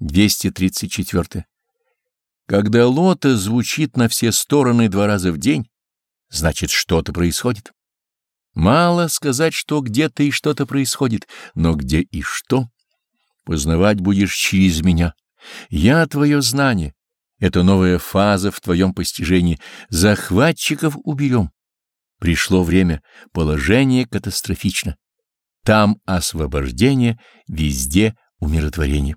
234. Когда лота звучит на все стороны два раза в день, значит, что-то происходит. Мало сказать, что где-то и что-то происходит, но где и что, познавать будешь через меня. Я твое знание, это новая фаза в твоем постижении. Захватчиков уберем. Пришло время, положение катастрофично. Там освобождение, везде умиротворение.